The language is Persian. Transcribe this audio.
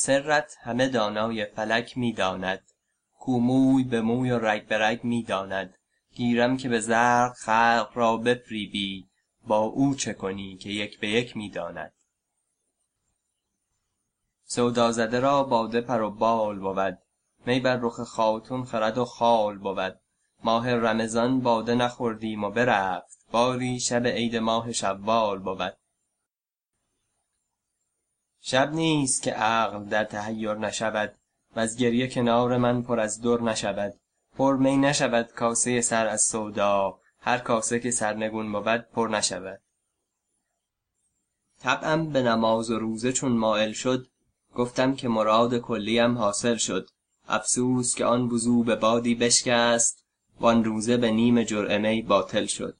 سرت همه دانای فلک می داند کو موی به موی و رگ به رگ می داند گیرم که به زرق خلق را بفریبی با او چه کنی که یک به یک می داند سودازده را باده پر و بال بود. می بر رخ خاتون خرد و خال بود. ماه رمضان باده نخوردیم و برفت. باری شب عید ماه شوال بود. شب نیست که عقل در تحیر نشود وز گریه کنار من پر از در نشود. پر می نشود کاسه سر از سودا هر کاسه که سرنگون بود پر نشود. طبعم به نماز و روزه چون مایل شد گفتم که مراد کلیم حاصل شد. افسوس که آن وضو به بادی بشکست وان روزه به نیم جرعه می باطل شد.